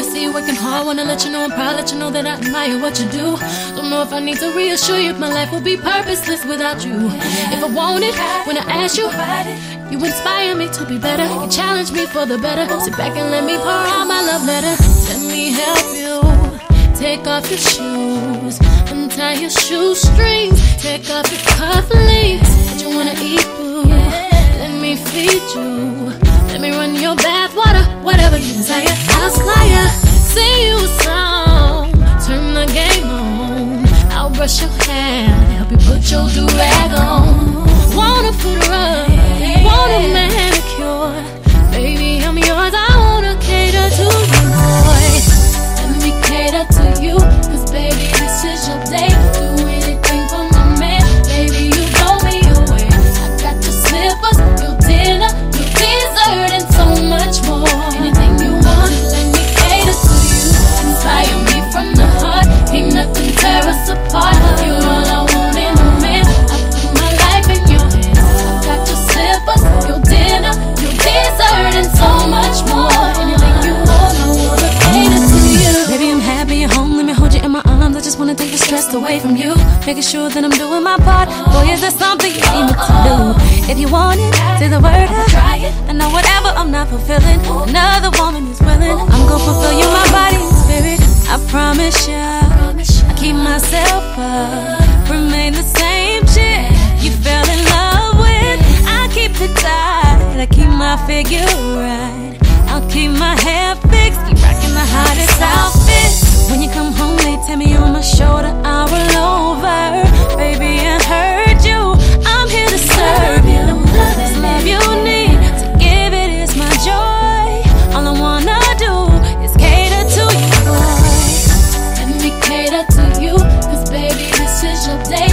I see you working hard. Wanna let you know I'm proud. Let you know that I admire what you do. Don't know if I need to reassure you. My life will be purposeless without you. If I want it, when I ask you, you inspire me to be better. You challenge me for the better. Sit back and let me pour out my love letter. Let me help you. Take off your shoes, untie your shoestrings, take off your cufflinks. What you wanna eat, wanna take the stress away from you. Making sure that I'm doing my part. Boy, is there something you need me to do? If you want it, say the word. I, I know whatever I'm not fulfilling, another woman is willing. I'm gonna fulfill you, my body and spirit. I promise ya. I keep myself up, remain the same chick you fell in love with. I keep it tight, I keep my figure right. I'll keep my hair fixed, keep rocking the hottest outfit. When you come home, they tell me on my shoulder, I roll over. Baby, I heard you. I'm here to serve you. This love you need to give it is my joy. All I wanna do is cater to you, boy. Let me cater to you, cause baby, this is your day.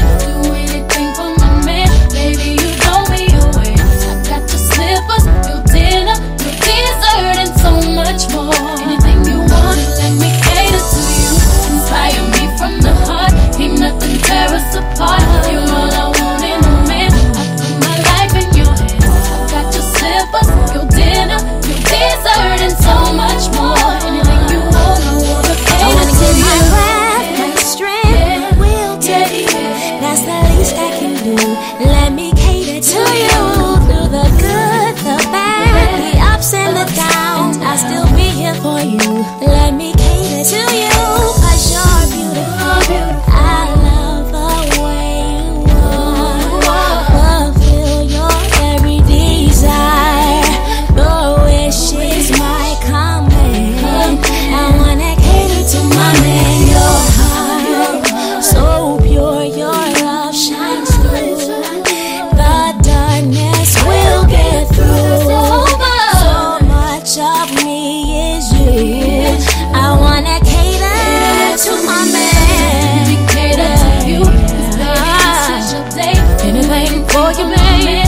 waiting for you, man.